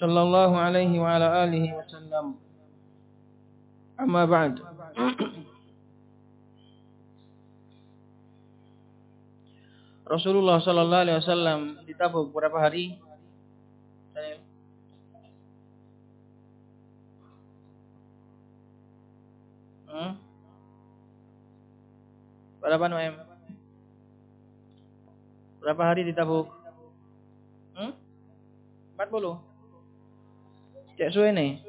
sallallahu alaihi wa ala alihi wa sallam Amma ba'd. Rasulullah sallallahu alaihi wasallam ditabuk beberapa hari hmm? Berapa Berapa Noem? Berapa hari ditabuk? Hmm? 40. Cek suwe nih.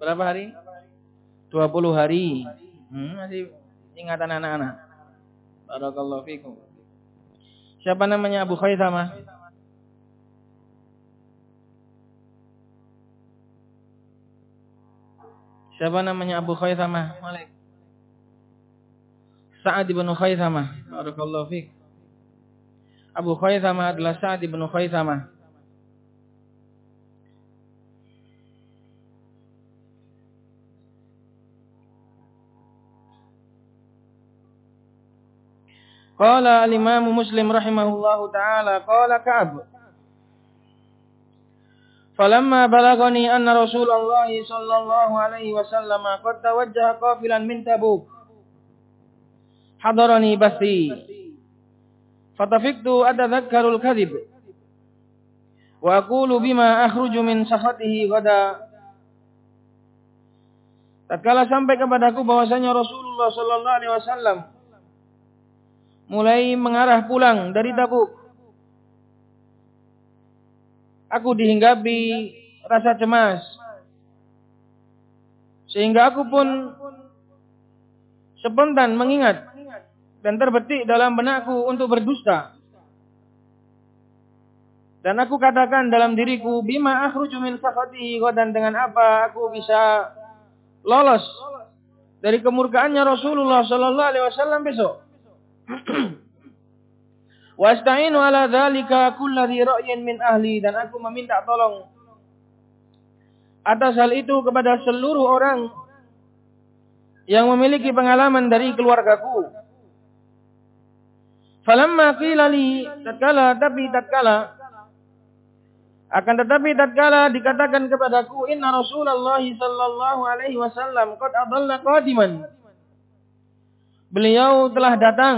Berapa hari? 20 hari. Hmm, masih ingatan anak-anak. Barakallahu fikum. Siapa namanya Abu Khaisamah? Siapa namanya Abu Khaisamah? Malik. Sa'ad bin Khaisamah. Barakallahu fikum. Abu Khaisamah adalah Sa'ad bin Khaisamah. قال الإمام مسلم رحمه الله تعالى قال كعب فلما بلغني أن رسول الله صلى الله عليه وسلم قد توجه قافلا من تبوك حضرني بثي فطفقت أتذكر الكذب وأقول بما أخرج من سخطه غدا Tatkala sampai kepadaku bahwasanya Rasulullah Sallallahu Alaihi Wasallam mulai mengarah pulang dari Tabuk. Aku dihinggapi rasa cemas. Sehingga aku pun spontan mengingat dan terbetik dalam benakku untuk berdusta. Dan aku katakan dalam diriku, bima akhruju min sakhatihi dan dengan apa aku bisa lolos dari kemurkaannya Rasulullah sallallahu alaihi wasallam besok. Wasta'inu ala dzalika kulladhi ra'yin min ahli dan aku meminta tolong atas hal itu kepada seluruh orang yang memiliki pengalaman dari keluargaku. Falamma qila li tatkala tapi tatkala akan tetapi tatkala dikatakan kepadaku inna Rasulullah sallallahu alaihi wasallam qad adalla qadiman Beliau telah datang.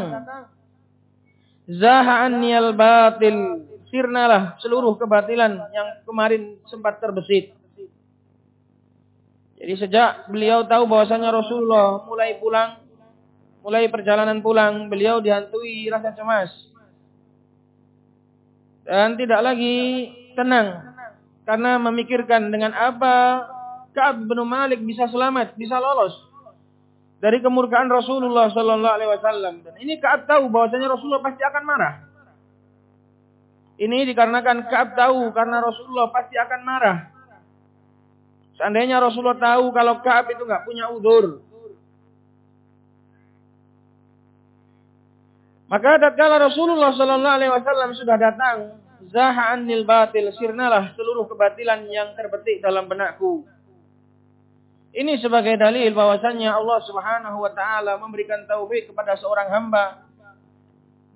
Zahaan niyal batil. Sirnalah seluruh kebatilan yang kemarin sempat terbesit. Jadi sejak beliau tahu bahwasanya Rasulullah mulai pulang, mulai perjalanan pulang, beliau dihantui rasa cemas. Dan tidak lagi tenang. Karena memikirkan dengan apa Ka'ab bin Malik bisa selamat, bisa lolos dari kemurkaan Rasulullah Sallallahu Alaihi Wasallam. Dan ini Kaab tahu bahwasanya Rasulullah pasti akan marah. Ini dikarenakan Kaab tahu karena Rasulullah pasti akan marah. Seandainya Rasulullah tahu kalau Kaab itu nggak punya udur, maka tatkala Rasulullah Sallallahu Alaihi Wasallam sudah datang, zahaan nil batil sirnalah seluruh kebatilan yang terbetik dalam benakku. Ini sebagai dalil bahwasannya Allah Subhanahu wa taala memberikan taufik kepada seorang hamba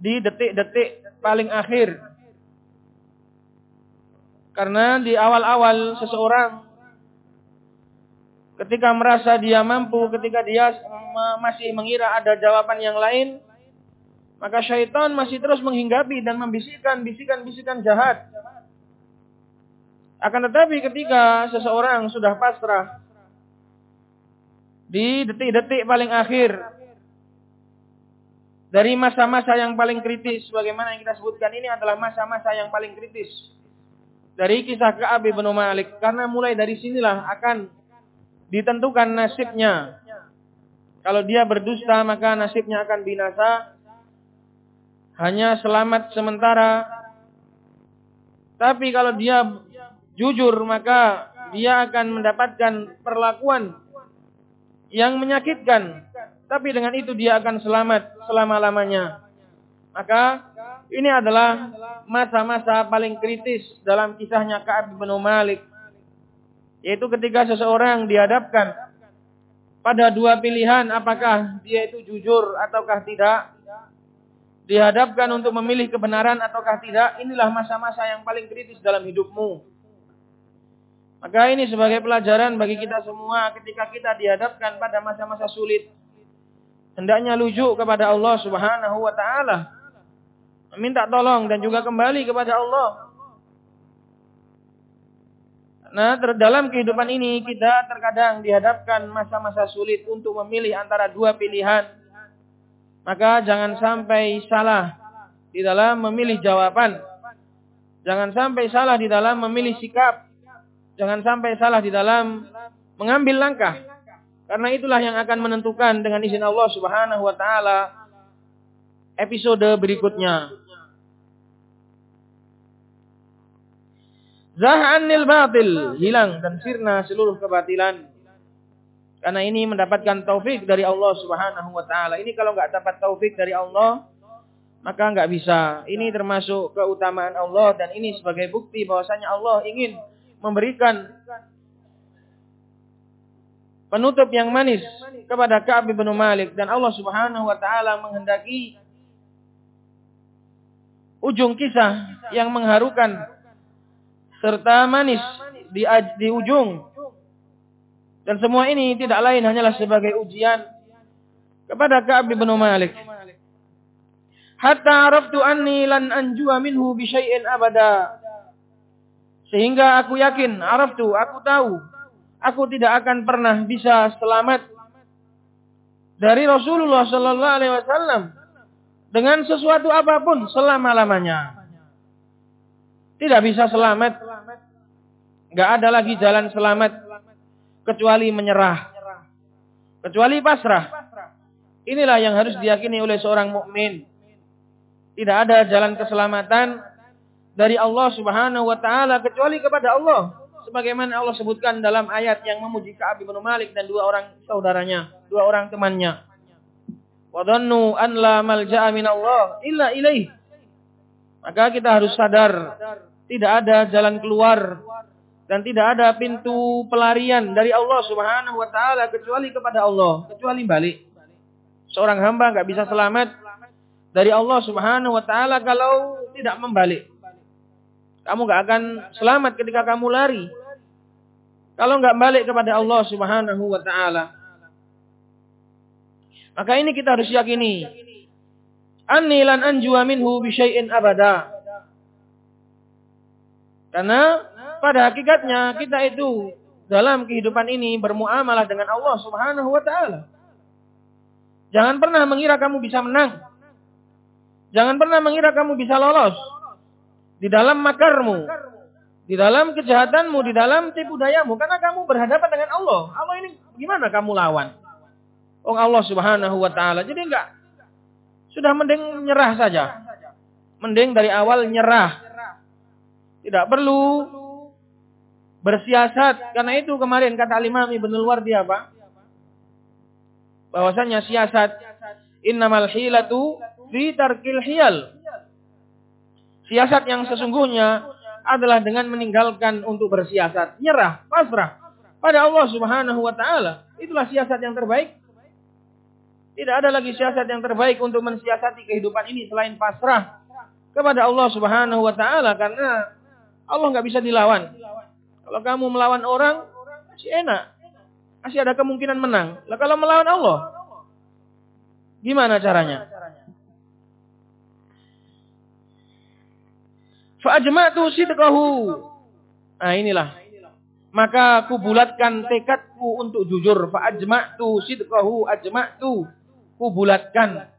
di detik-detik paling akhir. Karena di awal-awal seseorang ketika merasa dia mampu, ketika dia masih mengira ada jawaban yang lain, maka syaitan masih terus menghinggapi dan membisikkan bisikan-bisikan jahat. Akan tetapi ketika seseorang sudah pasrah, di detik-detik paling akhir. Dari masa-masa yang paling kritis bagaimana yang kita sebutkan ini adalah masa-masa yang paling kritis. Dari kisah Ka'ab bin Malik. Karena mulai dari sinilah akan ditentukan nasibnya. Kalau dia berdusta maka nasibnya akan binasa. Hanya selamat sementara. Tapi kalau dia jujur maka dia akan mendapatkan perlakuan yang menyakitkan. Tapi dengan itu dia akan selamat selama-lamanya. Maka ini adalah masa-masa paling kritis dalam kisahnya Ka'ab bin Malik. Yaitu ketika seseorang dihadapkan pada dua pilihan apakah dia itu jujur ataukah tidak dihadapkan untuk memilih kebenaran ataukah tidak, inilah masa-masa yang paling kritis dalam hidupmu. Maka ini sebagai pelajaran bagi kita semua ketika kita dihadapkan pada masa-masa sulit. Hendaknya lujuk kepada Allah subhanahu wa ta'ala. Meminta tolong dan juga kembali kepada Allah. Nah, dalam kehidupan ini kita terkadang dihadapkan masa-masa sulit untuk memilih antara dua pilihan maka jangan sampai salah di dalam memilih jawaban. Jangan sampai salah di dalam memilih sikap. Jangan sampai salah di dalam mengambil langkah. Karena itulah yang akan menentukan dengan izin Allah Subhanahu wa taala episode berikutnya. Zahanil batil, hilang dan sirna seluruh kebatilan. Karena ini mendapatkan taufik dari Allah Subhanahu wa taala. Ini kalau nggak dapat taufik dari Allah, maka nggak bisa. Ini termasuk keutamaan Allah dan ini sebagai bukti bahwasanya Allah ingin memberikan penutup yang manis kepada Ka'ab bin Malik dan Allah Subhanahu wa taala menghendaki ujung kisah yang mengharukan serta manis di, di ujung dan semua ini tidak lain hanyalah sebagai ujian kepada Ka'ab bin Malik. Hatta araftu anni lan anjua minhu bi syai'in abada. Sehingga aku yakin, araftu, aku tahu, aku tidak akan pernah bisa selamat dari Rasulullah sallallahu alaihi wasallam dengan sesuatu apa pun selama-lamanya. Tidak bisa selamat. Enggak ada lagi jalan selamat kecuali menyerah, kecuali pasrah. Inilah yang harus diyakini oleh seorang mukmin. Tidak ada jalan keselamatan dari Allah Subhanahu wa taala kecuali kepada Allah. Sebagaimana Allah sebutkan dalam ayat yang memuji Ka'ab bin Malik dan dua orang saudaranya, dua orang temannya. Wa dhannu an la malja'a min Allah illa ilaih. Maka kita harus sadar tidak ada jalan keluar dan tidak ada pintu pelarian dari Allah Subhanahu wa taala kecuali kepada Allah, kecuali balik. Seorang hamba nggak bisa selamat dari Allah Subhanahu wa taala kalau tidak membalik. Kamu nggak akan selamat ketika kamu lari. Kalau nggak balik kepada Allah Subhanahu wa taala. Maka ini kita harus yakini. Anni lan anjua minhu bi syai'in abada. Karena pada hakikatnya kita itu dalam kehidupan ini bermuamalah dengan Allah Subhanahu wa taala. Jangan pernah mengira kamu bisa menang. Jangan pernah mengira kamu bisa lolos di dalam makarmu, di dalam kejahatanmu, di dalam tipu dayamu karena kamu berhadapan dengan Allah. Allah ini gimana kamu lawan? Oh Allah Subhanahu wa taala. Jadi enggak sudah mending nyerah saja. Mending dari awal nyerah. Tidak perlu bersiasat. Karena itu kemarin kata Imam Ibnu Wardi apa? Bahwasanya siasat innamal hilatu fi tarkil hiyal. Siasat yang sesungguhnya adalah dengan meninggalkan untuk bersiasat, nyerah, pasrah pada Allah Subhanahu wa taala. Itulah siasat yang terbaik. Tidak ada lagi siasat yang terbaik untuk mensiasati kehidupan ini selain pasrah kepada Allah Subhanahu wa taala karena Allah nggak bisa dilawan. Kalau kamu melawan orang, masih enak. Masih ada kemungkinan menang. Lah kalau melawan Allah, gimana caranya? Fa'ajma'tu sidqahu. Nah inilah. Maka aku bulatkan tekadku untuk jujur. Fa'ajma'tu sidqahu ajma'tu. Ku bulatkan.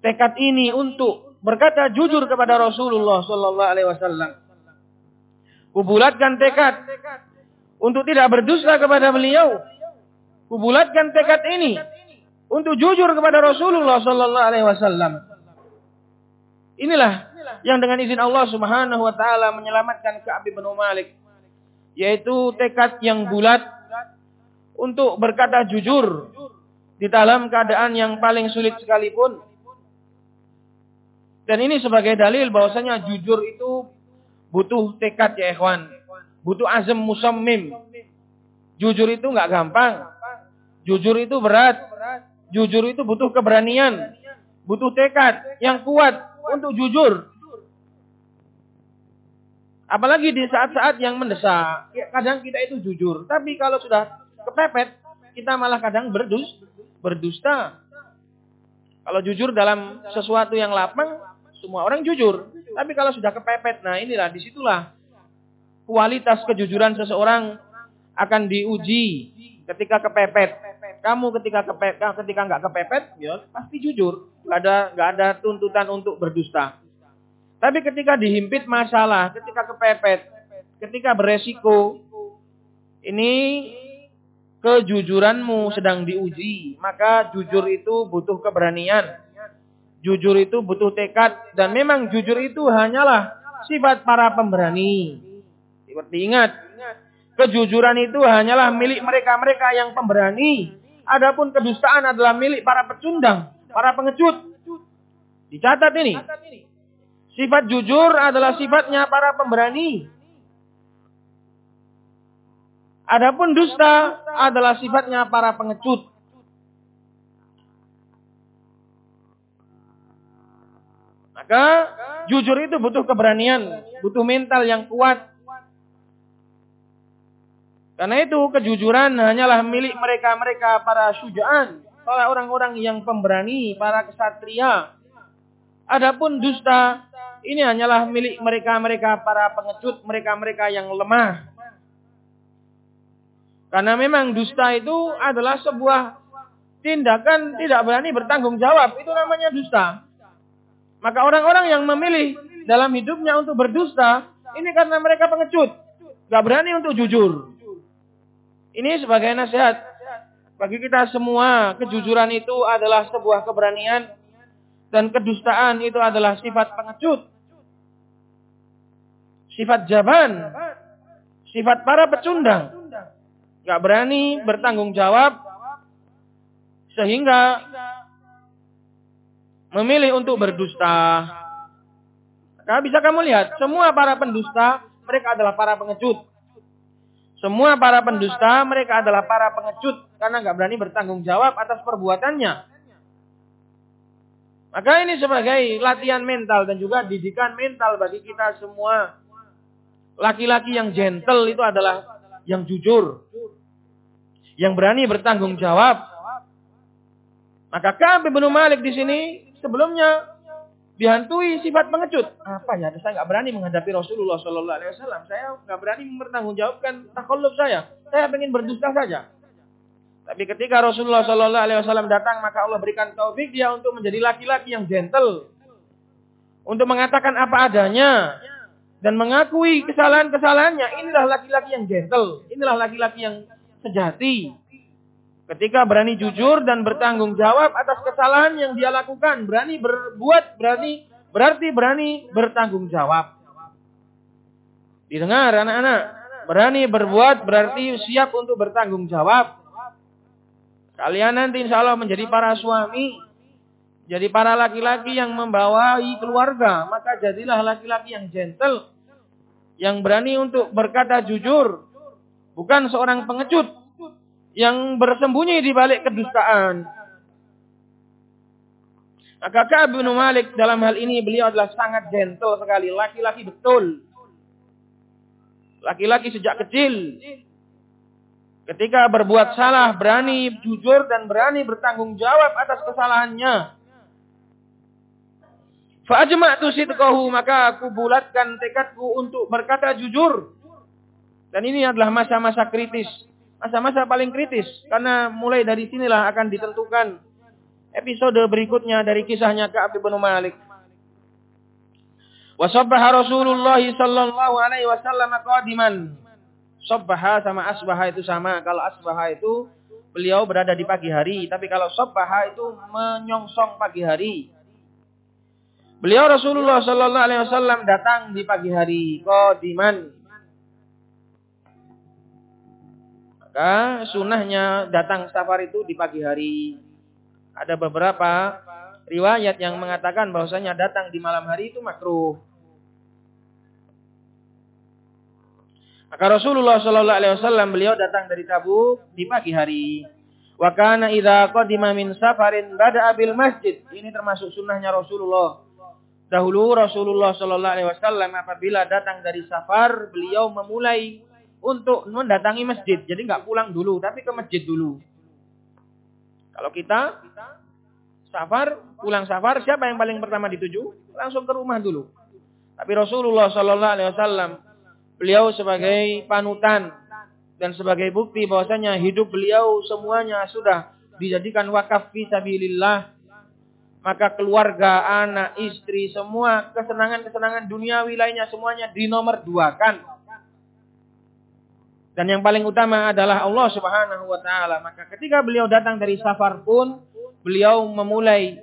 Tekad ini untuk berkata jujur kepada Rasulullah sallallahu alaihi wasallam. Kubulatkan tekad untuk tidak berdusta kepada beliau. Kubulatkan tekad ini untuk jujur kepada Rasulullah sallallahu alaihi wasallam. Inilah yang dengan izin Allah Subhanahu wa taala menyelamatkan Ka'ab bin Malik yaitu tekad yang bulat untuk berkata jujur di dalam keadaan yang paling sulit sekalipun. Dan ini sebagai dalil bahwasanya jujur itu butuh tekad ya ikhwan. Butuh azam musammim. Jujur itu nggak gampang. Jujur itu berat. Jujur itu butuh keberanian. Butuh tekad yang kuat untuk jujur. Apalagi di saat-saat yang mendesak. Ya, kadang kita itu jujur. Tapi kalau sudah kepepet, kita malah kadang berdus, berdusta. Kalau jujur dalam sesuatu yang lapang, semua orang jujur. Tapi kalau sudah kepepet, nah inilah di situlah kualitas kejujuran seseorang akan diuji ketika kepepet. Kamu ketika kepepet, ketika nggak kepepet, ya pasti jujur. Gak ada nggak ada tuntutan untuk berdusta. Tapi ketika dihimpit masalah, ketika kepepet, ketika beresiko, ini kejujuranmu sedang diuji, maka jujur itu butuh keberanian. Jujur itu butuh tekad dan memang jujur itu hanyalah sifat para pemberani. Seperti ingat, kejujuran itu hanyalah milik mereka-mereka yang pemberani. Adapun kedustaan adalah milik para pecundang, para pengecut. Dicatat ini. Sifat jujur adalah sifatnya para pemberani. Adapun dusta adalah sifatnya para pengecut. Maka jujur itu butuh keberanian, butuh mental yang kuat. Karena itu kejujuran hanyalah milik mereka-mereka para syujaan, para orang-orang yang pemberani, para kesatria. Adapun dusta ini hanyalah milik mereka-mereka para pengecut, mereka-mereka yang lemah, karena memang dusta itu adalah sebuah tindakan tidak berani bertanggung jawab. Itu namanya dusta. Maka orang-orang yang memilih dalam hidupnya untuk berdusta, ini karena mereka pengecut. Gak berani untuk jujur. Ini sebagai nasihat. Bagi kita semua, kejujuran itu adalah sebuah keberanian. Dan kedustaan itu adalah sifat pengecut. Sifat jaban. Sifat para pecundang Gak berani bertanggung jawab sehingga memilih untuk berdusta. Maka bisa kamu lihat, semua para pendusta mereka adalah para pengecut. Semua para pendusta mereka adalah para pengecut karena nggak berani bertanggung jawab atas perbuatannya. Maka ini sebagai latihan mental dan juga didikan mental bagi kita semua. Laki-laki yang gentle itu adalah yang jujur, yang berani bertanggung jawab. Maka Ka'ab bin Malik di sini sebelumnya dihantui sifat pengecut. Apa ya? Saya nggak berani menghadapi Rasulullah Shallallahu Alaihi Wasallam. Saya nggak berani mempertanggungjawabkan takalluf saya. Saya ingin berdusta saja. Tapi ketika Rasulullah Shallallahu Alaihi Wasallam datang, maka Allah berikan taufik dia untuk menjadi laki-laki yang gentle, untuk mengatakan apa adanya, dan mengakui kesalahan-kesalahannya. Inilah laki-laki yang gentle. Inilah laki-laki yang sejati. Ketika berani jujur dan bertanggung jawab atas kesalahan yang dia lakukan. Berani berbuat, berani berarti berani bertanggung jawab. Didengar anak-anak. Berani berbuat berarti siap untuk bertanggung jawab. Kalian nanti insya Allah menjadi para suami. Jadi para laki-laki yang membawai keluarga. Maka jadilah laki-laki yang gentle. Yang berani untuk berkata jujur. Bukan seorang pengecut. Yang bersembunyi di balik kedustaan. Maka Ka'ab bin Malik dalam hal ini beliau adalah sangat gentle sekali. Laki-laki betul. Laki-laki sejak kecil. Ketika berbuat salah, berani jujur dan berani bertanggung jawab atas kesalahannya. Fa'ajma'tu sidqahu maka aku bulatkan tekadku untuk berkata jujur. Dan ini adalah masa-masa kritis. Masa-masa paling kritis. Karena mulai dari sinilah akan ditentukan episode berikutnya dari kisahnya Ka'ab bin Malik. Wasabbaha Rasulullah sallallahu alaihi wasallam qadiman. Sabbaha sama asbaha itu sama. Kalau asbaha itu beliau berada di pagi hari. Tapi kalau sabbaha itu menyongsong pagi hari. Beliau Rasulullah Sallallahu Alaihi Wasallam datang di pagi hari, kodiman. Maka sunnahnya datang safar itu di pagi hari. Ada beberapa riwayat yang mengatakan bahwasanya datang di malam hari itu makruh. Maka Rasulullah Shallallahu Alaihi Wasallam beliau datang dari Tabuk di pagi hari. Wa kana idza qadima min safarin bada bil masjid. Ini termasuk sunnahnya Rasulullah. Dahulu Rasulullah Shallallahu Alaihi Wasallam apabila datang dari safar, beliau memulai untuk mendatangi masjid. Jadi nggak pulang dulu, tapi ke masjid dulu. Kalau kita safar, pulang safar, siapa yang paling pertama dituju? Langsung ke rumah dulu. Tapi Rasulullah Shallallahu Alaihi Wasallam beliau sebagai panutan dan sebagai bukti bahwasanya hidup beliau semuanya sudah dijadikan wakaf fi sabilillah maka keluarga, anak, istri, semua kesenangan-kesenangan dunia wilayahnya semuanya dinomor dua kan. Dan yang paling utama adalah Allah Subhanahu wa taala. Maka ketika beliau datang dari safar pun beliau memulai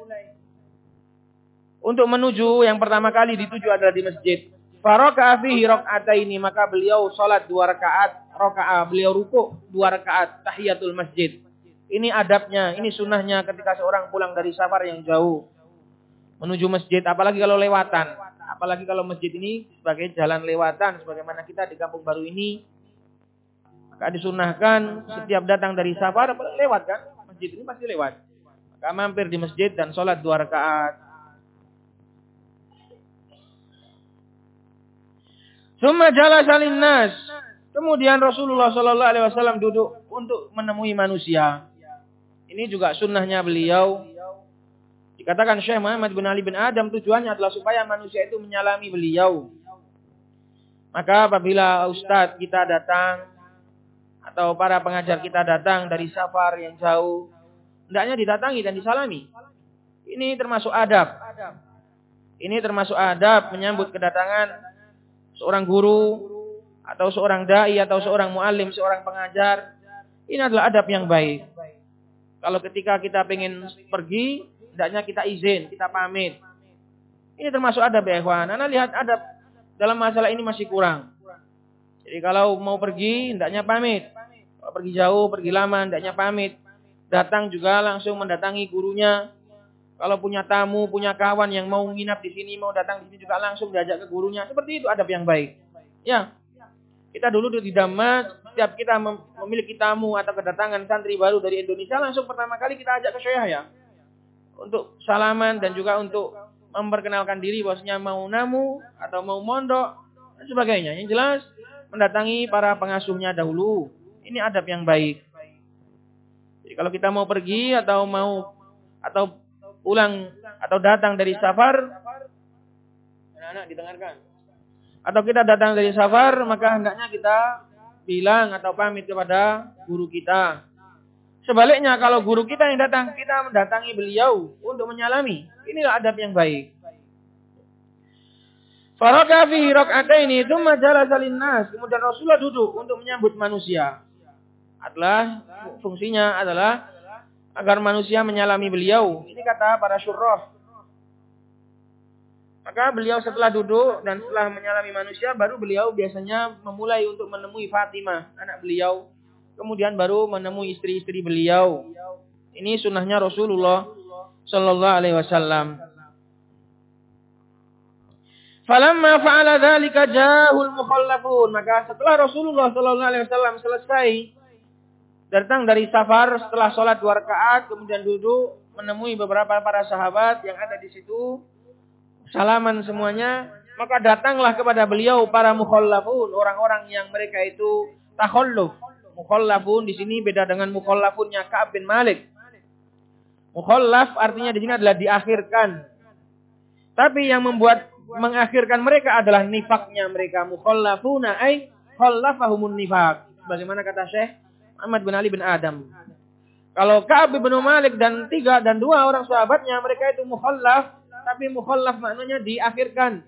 untuk menuju yang pertama kali dituju adalah di masjid. Faraka fihi ini maka beliau salat dua rakaat, rakaat beliau ruku dua rakaat tahiyatul masjid. Ini adabnya, ini sunnahnya ketika seorang pulang dari safar yang jauh menuju masjid, apalagi kalau lewatan. Apalagi kalau masjid ini sebagai jalan lewatan, sebagaimana kita di kampung baru ini, maka disunahkan setiap datang dari safar lewat kan, masjid ini pasti lewat. Maka mampir di masjid dan sholat dua rakaat. Summa jalasa nas. Kemudian Rasulullah Shallallahu Alaihi Wasallam duduk untuk menemui manusia. Ini juga sunnahnya beliau. Dikatakan Syekh Muhammad bin Ali bin Adam tujuannya adalah supaya manusia itu menyalami beliau. Maka apabila ustadz kita datang atau para pengajar kita datang dari safar yang jauh, hendaknya didatangi dan disalami. Ini termasuk adab. Ini termasuk adab menyambut kedatangan seorang guru atau seorang dai atau seorang muallim, seorang pengajar. Ini adalah adab yang baik. Kalau ketika kita ingin pergi, hendaknya kita izin, kita pamit. Ini termasuk adab ya ikhwan. Anda lihat adab dalam masalah ini masih kurang. Jadi kalau mau pergi, hendaknya pamit. Kalau pergi jauh, pergi lama, hendaknya pamit. Datang juga langsung mendatangi gurunya. Kalau punya tamu, punya kawan yang mau nginap di sini, mau datang di sini juga langsung diajak ke gurunya. Seperti itu adab yang baik. Ya. Kita dulu di Damas, setiap kita memiliki tamu atau kedatangan santri baru dari Indonesia, langsung pertama kali kita ajak ke Syekh ya. Untuk salaman dan juga untuk memperkenalkan diri bahwasanya mau namu atau mau mondok dan sebagainya. Yang jelas mendatangi para pengasuhnya dahulu. Ini adab yang baik. Jadi kalau kita mau pergi atau mau atau pulang atau datang dari safar, anak-anak didengarkan. Atau kita datang dari safar, maka hendaknya kita bilang atau pamit kepada guru kita. Sebaliknya kalau guru kita yang datang, kita mendatangi beliau untuk menyalami. Inilah adab yang baik. Faraka fi ini itu majalah salin nas. Kemudian Rasulullah duduk untuk menyambut manusia. Adalah fungsinya adalah agar manusia menyalami beliau. Ini kata para syurrah. Maka beliau setelah duduk dan setelah menyalami manusia, baru beliau biasanya memulai untuk menemui Fatimah, anak beliau. Kemudian baru menemui istri-istri beliau. Ini sunnahnya Rasulullah Sallallahu Alaihi Wasallam. Falamma fa'ala dzalika jahul mukhallafun. Maka setelah Rasulullah sallallahu alaihi wasallam selesai datang dari safar setelah sholat dua rakaat kemudian duduk menemui beberapa para sahabat yang ada di situ. Salaman semuanya. Maka datanglah kepada beliau para mukhallafun orang-orang yang mereka itu takhalluf mukhallafun di sini beda dengan mukhallafunnya Ka'ab bin Malik. Mukhallaf artinya di sini adalah diakhirkan. Tapi yang membuat mengakhirkan mereka adalah nifaknya mereka. Mukhallafuna ay khallafahumun nifak. Bagaimana kata Syekh Ahmad bin Ali bin Adam. Kalau Ka'ab bin Malik dan tiga dan dua orang sahabatnya mereka itu mukhallaf, tapi mukhallaf maknanya diakhirkan,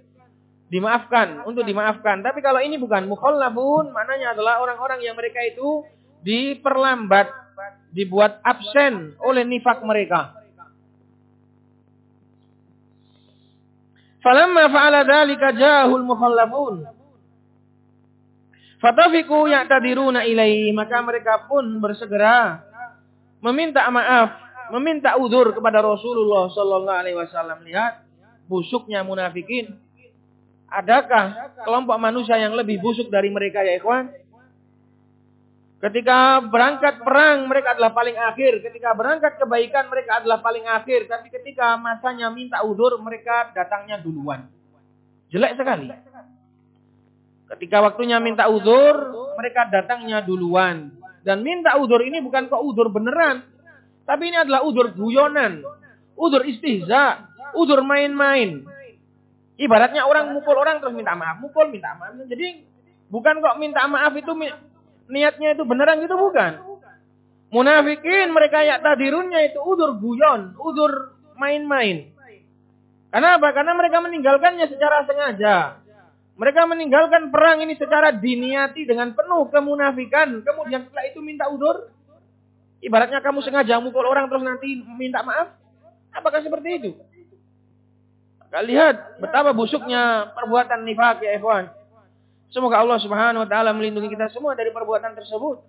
dimaafkan, untuk dimaafkan. Tapi kalau ini bukan mukhallafun, maknanya adalah orang-orang yang mereka itu diperlambat, dibuat absen oleh nifak mereka. Falamma fa'ala dzalika jahul mukhallafun. Fatafiku ya'tadiruna ilaihi. Maka mereka pun bersegera meminta maaf, meminta uzur kepada Rasulullah sallallahu alaihi wasallam. Lihat busuknya munafikin. Adakah kelompok manusia yang lebih busuk dari mereka ya ikhwan? Ketika berangkat perang mereka adalah paling akhir. Ketika berangkat kebaikan mereka adalah paling akhir. Tapi ketika masanya minta udur mereka datangnya duluan. Jelek sekali. Ketika waktunya minta udur mereka datangnya duluan. Dan minta udur ini bukan kok udur beneran. Tapi ini adalah udur guyonan. Udur istihza. Udur main-main. Ibaratnya orang mukul orang terus minta maaf. Mukul minta maaf. Jadi bukan kok minta maaf itu niatnya itu beneran gitu bukan. Munafikin mereka ya tadirunnya itu udur guyon, udur main-main. Karena apa? Karena mereka meninggalkannya secara sengaja. Mereka meninggalkan perang ini secara diniati dengan penuh kemunafikan. Kemudian setelah itu minta udur. Ibaratnya kamu sengaja mukul orang terus nanti minta maaf. Apakah seperti itu? Maka lihat betapa busuknya perbuatan nifak ya ikhwan. Semoga Allah Subhanahu wa taala melindungi kita semua dari perbuatan tersebut.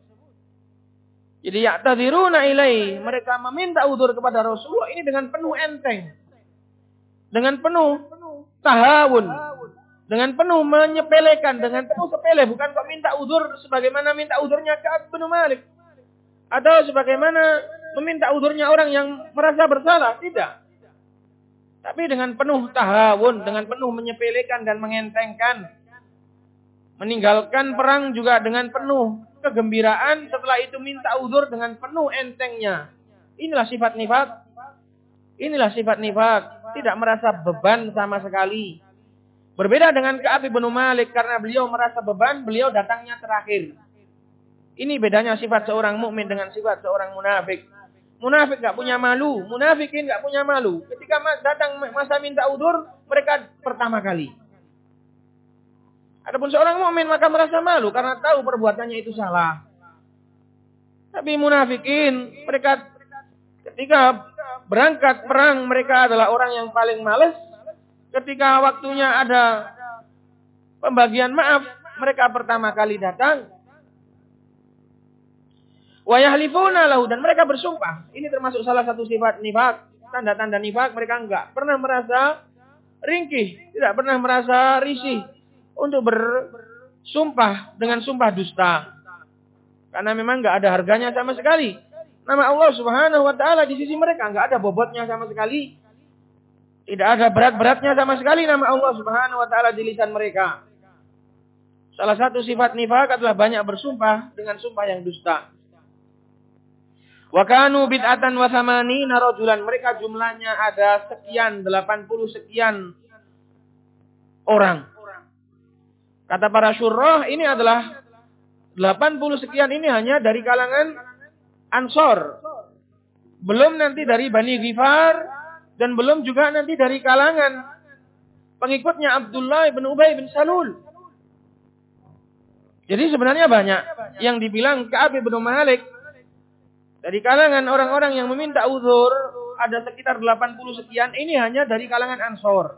Jadi ya'tadziruna ilai, mereka meminta udur kepada Rasulullah ini dengan penuh enteng. Dengan penuh tahawun. Dengan penuh menyepelekan, dengan penuh sepele, bukan kok minta udur sebagaimana minta udurnya Ka'ab bin Malik. Atau sebagaimana meminta udurnya orang yang merasa bersalah, tidak. Tapi dengan penuh tahawun, dengan penuh menyepelekan dan mengentengkan Meninggalkan perang juga dengan penuh kegembiraan. Setelah itu minta uzur dengan penuh entengnya. Inilah sifat nifak. Inilah sifat nifak. Tidak merasa beban sama sekali. Berbeda dengan Ka'ab bin Malik karena beliau merasa beban, beliau datangnya terakhir. Ini bedanya sifat seorang mukmin dengan sifat seorang munafik. Munafik gak punya malu, munafikin gak punya malu. Ketika datang masa minta udur, mereka pertama kali. Adapun seorang mukmin maka merasa malu karena tahu perbuatannya itu salah. Tapi munafikin mereka ketika berangkat perang mereka adalah orang yang paling males. Ketika waktunya ada pembagian maaf, mereka pertama kali datang. Wayahlifuna lahu dan mereka bersumpah. Ini termasuk salah satu sifat nifak, tanda-tanda nifak mereka enggak pernah merasa ringkih, tidak pernah merasa risih untuk bersumpah dengan sumpah dusta. Karena memang nggak ada harganya sama sekali. Nama Allah Subhanahu wa taala di sisi mereka nggak ada bobotnya sama sekali. Tidak ada berat-beratnya sama sekali nama Allah Subhanahu wa taala di lisan mereka. Salah satu sifat nifak adalah banyak bersumpah dengan sumpah yang dusta. Wa kanu bid'atan wa samanina rajulan. Mereka jumlahnya ada sekian, 80 sekian orang. Kata para syurah ini adalah 80 sekian ini hanya dari kalangan Ansor. Belum nanti dari Bani Ghifar dan belum juga nanti dari kalangan pengikutnya Abdullah bin Ubay bin Salul. Jadi sebenarnya banyak yang dibilang Ka'ab bin Malik dari kalangan orang-orang yang meminta uzur ada sekitar 80 sekian ini hanya dari kalangan Ansor.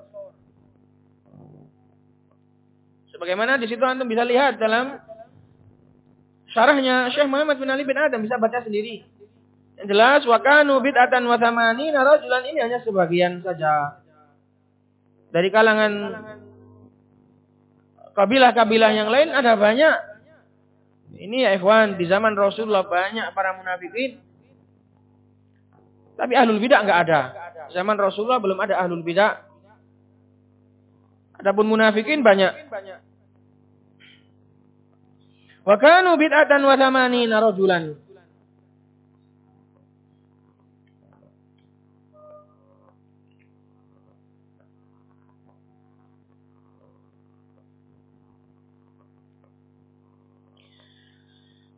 Sebagaimana di situ antum bisa lihat dalam syarahnya Syekh Muhammad bin Ali bin Adam bisa baca sendiri. Jelas wakanu bid'atan wa thamanina rajulan ini hanya sebagian saja. Dari kalangan kabilah-kabilah yang lain ada banyak. Ini ya ikhwan, di zaman Rasulullah banyak para munafikin. Tapi ahlul bidah enggak ada. Zaman Rasulullah belum ada ahlul bidah. Adapun munafikin banyak. Wa kanu bid'atan wa thamanina rajulan.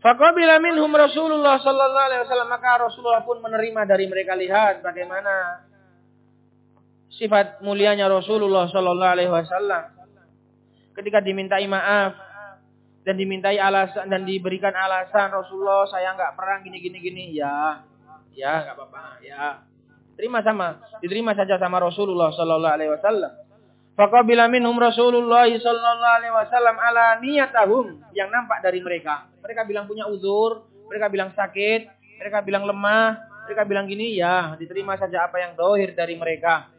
Faqabila minhum Rasulullah sallallahu alaihi wasallam maka Rasulullah pun menerima dari mereka. Lihat bagaimana sifat mulianya Rasulullah sallallahu alaihi wasallam. Ketika dimintai maaf dan dimintai alasan dan diberikan alasan Rasulullah saya nggak perang gini gini gini ya ya nggak apa-apa ya. Terima sama diterima saja sama Rasulullah Shallallahu Alaihi Wasallam Faqabila minhum Rasulullah sallallahu alaihi wasallam ala niyatahum yang nampak dari mereka. Mereka bilang punya uzur, mereka bilang sakit, mereka bilang lemah, mereka bilang gini, ya diterima saja apa yang dohir dari mereka.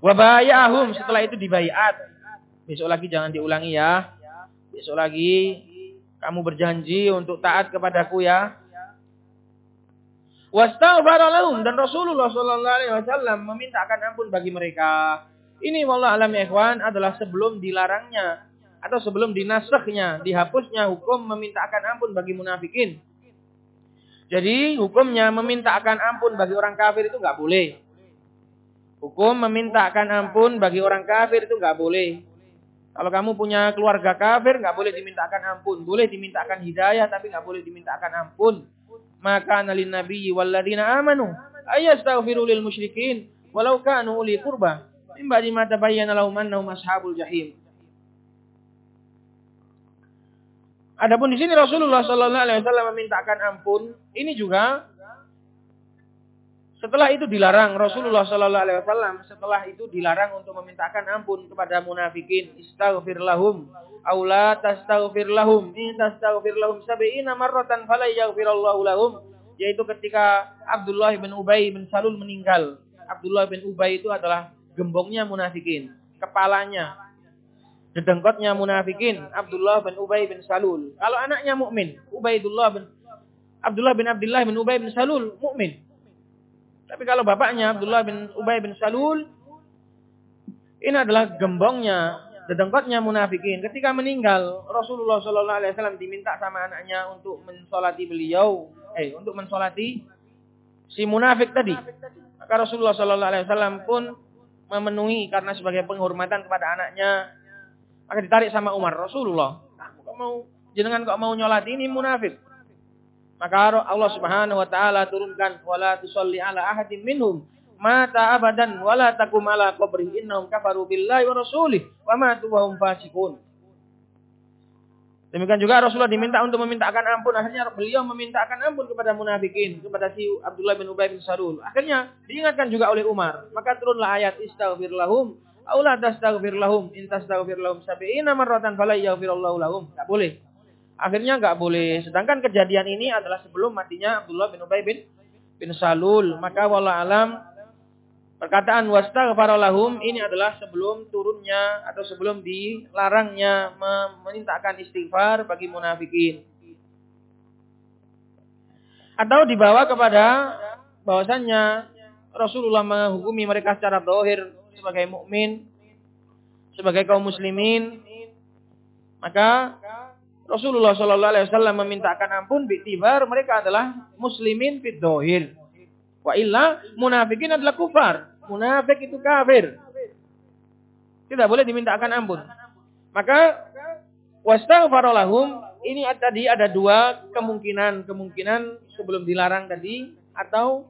Wabayahum setelah itu dibayat. Besok lagi jangan diulangi ya. Besok lagi kamu berjanji untuk taat kepadaku ya. Dan Rasulullah sallallahu alaihi wasallam memintakan ampun bagi mereka. Ini wallah alam ya ikhwan adalah sebelum dilarangnya atau sebelum dinasahnya, dihapusnya hukum memintakan ampun bagi munafikin. Jadi hukumnya memintakan ampun bagi orang kafir itu nggak boleh. Hukum memintakan ampun bagi orang kafir itu nggak boleh. Kalau kamu punya keluarga kafir nggak boleh dimintakan ampun, boleh dimintakan hidayah tapi nggak boleh dimintakan ampun maka nalin nabiyyi walladzina amanu ayastaghfiru lil musyrikin walau kanu uli qurba min ba'di ma tabayyana lahum annahum ashabul jahim. Adapun di sini Rasulullah sallallahu alaihi wasallam memintakan ampun, ini juga setelah itu dilarang Rasulullah sallallahu alaihi wasallam setelah itu dilarang untuk memintakan ampun kepada munafikin istaghfir lahum aula tastaghfir lahum in tastaghfir lahum sab'ina marratan fala yaghfirallahu lahum yaitu ketika Abdullah bin Ubay bin Salul meninggal. Abdullah bin Ubay itu adalah gembongnya munafikin, kepalanya, dedengkotnya munafikin, Abdullah bin Ubay bin Salul. Kalau anaknya mukmin, Ubaidullah bin Abdullah bin Abdullah bin Ubay bin Salul mukmin. Tapi kalau bapaknya Abdullah bin Ubay bin Salul ini adalah gembongnya dedengkotnya munafikin. Ketika meninggal, Rasulullah Shallallahu Alaihi Wasallam diminta sama anaknya untuk mensolati beliau, eh untuk mensolati si munafik tadi. Maka Rasulullah Shallallahu Alaihi Wasallam pun memenuhi karena sebagai penghormatan kepada anaknya. Maka ditarik sama Umar Rasulullah. Nah, mau jenengan kok mau nyolati ini munafik? Maka Allah Subhanahu wa taala turunkan wala tusalli ala ahadin minhum mata abadan wala takum ala qabri innahum kafaru billahi wa rasulih wa matu wa hum. Demikian juga Rasulullah diminta untuk memintakan ampun. Akhirnya beliau memintakan ampun kepada munafikin, kepada si Abdullah bin Ubay bin Salul. Akhirnya diingatkan juga oleh Umar. Maka turunlah ayat istaghfir lahum aw la tastaghfir lahum in tastaghfir lahum sab'ina marratan fala yaghfirullahu lahum. Enggak boleh. Akhirnya enggak boleh. Sedangkan kejadian ini adalah sebelum matinya Abdullah bin Ubay bin bin Salul. Maka wallah alam Perkataan wastaghfaralahum ini adalah sebelum turunnya atau sebelum dilarangnya memintakan istighfar bagi munafikin. Atau dibawa kepada bahwasannya Rasulullah menghukumi mereka secara dohir sebagai mukmin, sebagai kaum muslimin, maka Rasulullah Shallallahu Alaihi Wasallam memintakan ampun biktibar mereka adalah muslimin fit dohir. Wa illa munafikin adalah kufar. Munafik itu kafir. Tidak boleh dimintakan ampun. Maka wastaghfaralahum ini tadi ada dua kemungkinan. Kemungkinan sebelum dilarang tadi atau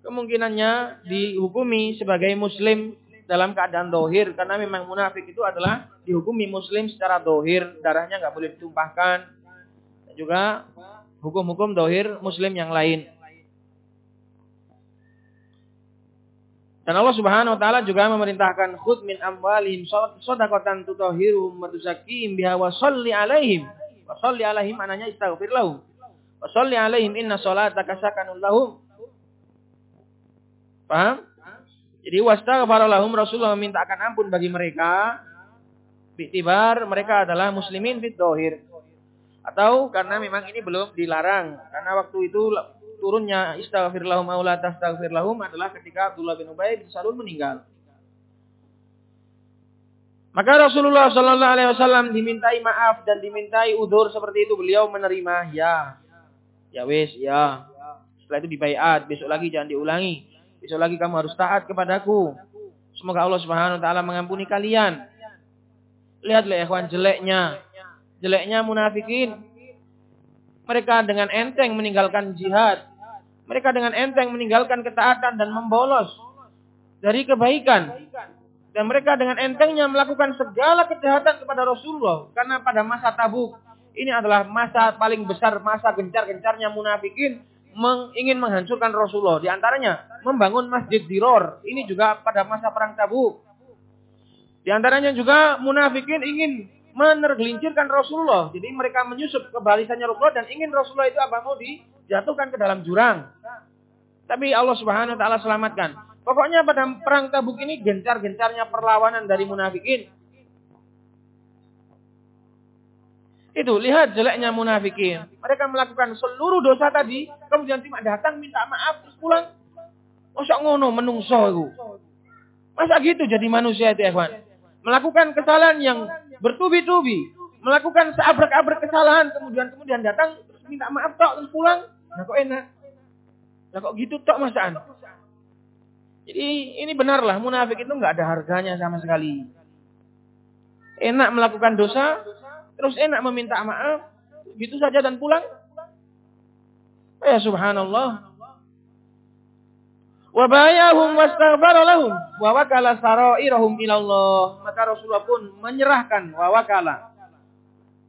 kemungkinannya dihukumi sebagai muslim dalam keadaan dohir. Karena memang munafik itu adalah dihukumi muslim secara dohir. Darahnya nggak boleh ditumpahkan. Dan juga hukum-hukum dohir muslim yang lain. Dan Allah Subhanahu wa taala juga memerintahkan khud min amwalihim shadaqatan tutahhiruhum wa tuzakkihim biha wa shalli alaihim. Wa alaihim ananya istaghfir lahum. Wa shalli alaihim inna salataka sakanun lahum. Paham? Jadi wastaghfara lahum Rasulullah memintakan ampun bagi mereka. Biktibar mereka adalah muslimin fit dohir. Atau karena memang ini belum dilarang. Karena waktu itu turunnya istaghfir lahum aw la tastaghfir lahum adalah ketika Abdullah bin Ubay bin Salul meninggal. Maka Rasulullah Shallallahu Alaihi Wasallam dimintai maaf dan dimintai udur seperti itu beliau menerima ya, ya wes ya. Setelah itu dibaiat, besok lagi jangan diulangi. Besok lagi kamu harus taat kepadaku. Semoga Allah Subhanahu Wa Taala mengampuni kalian. Lihatlah ikhwan jeleknya, jeleknya munafikin. Mereka dengan enteng meninggalkan jihad, mereka dengan enteng meninggalkan ketaatan dan membolos dari kebaikan. Dan mereka dengan entengnya melakukan segala kejahatan kepada Rasulullah. Karena pada masa tabuk, ini adalah masa paling besar, masa gencar-gencarnya munafikin. Meng, ingin menghancurkan Rasulullah. Di antaranya membangun masjid Diror. Ini juga pada masa perang Tabuk. Di antaranya juga munafikin ingin menergelincirkan Rasulullah. Jadi mereka menyusup ke barisannya Rasulullah dan ingin Rasulullah itu apa mau dijatuhkan ke dalam jurang. Tapi Allah Subhanahu wa taala selamatkan. Pokoknya pada perang Tabuk ini gencar-gencarnya perlawanan dari munafikin. Itu lihat jeleknya munafikin. Mereka melakukan seluruh dosa tadi, kemudian cuma datang minta maaf terus pulang. Masa ngono menungso itu. Masa gitu jadi manusia itu kawan. Melakukan kesalahan yang bertubi-tubi, melakukan seabrek-abrek kesalahan, kemudian kemudian datang terus minta maaf tok terus pulang. Nah kok enak? Nah kok gitu tok masaan? Jadi ini benarlah munafik itu nggak ada harganya sama sekali. Enak melakukan dosa, terus enak meminta maaf, gitu saja dan pulang. Ya subhanallah. Wa bayahum wastaghfara lahum wa wakala sarairahum ilallah. Maka Rasulullah pun menyerahkan wa wakala